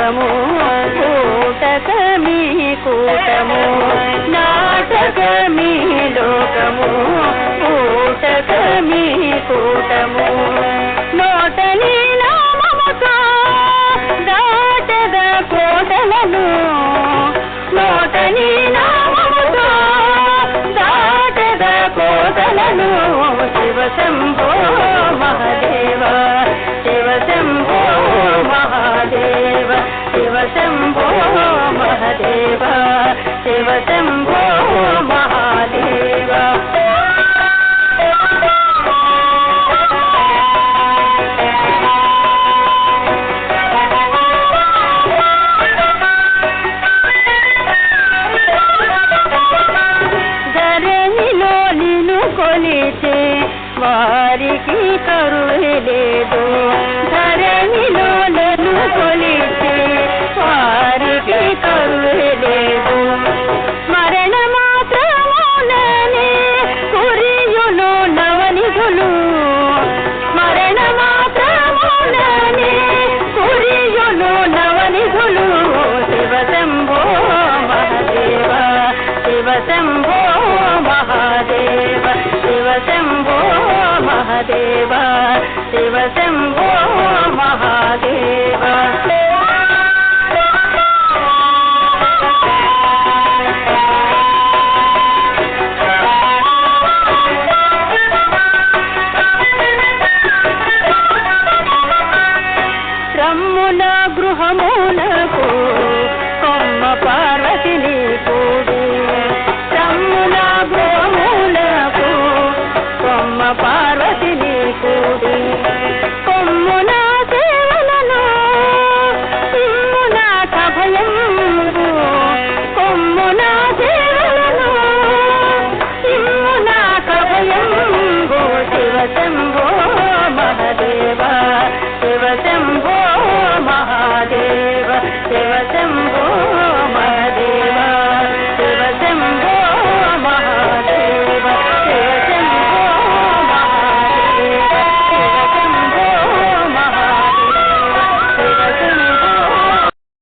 కూటము కూటకమీ కూటము నాటకమీ లోకము కూటకమీ కూటము. నోటని దాటద కోటలను నోటని దాటద కోటలను శివ శంభో మహదేవా. శివ శంభో మహదేవ శివ శంభో మహాదేవ. ధరణిలో నిన్ను కొలిచే వారికి కరుణ లేదు. ధరణిలో శివ శంభో మహాదేవ రమ్మున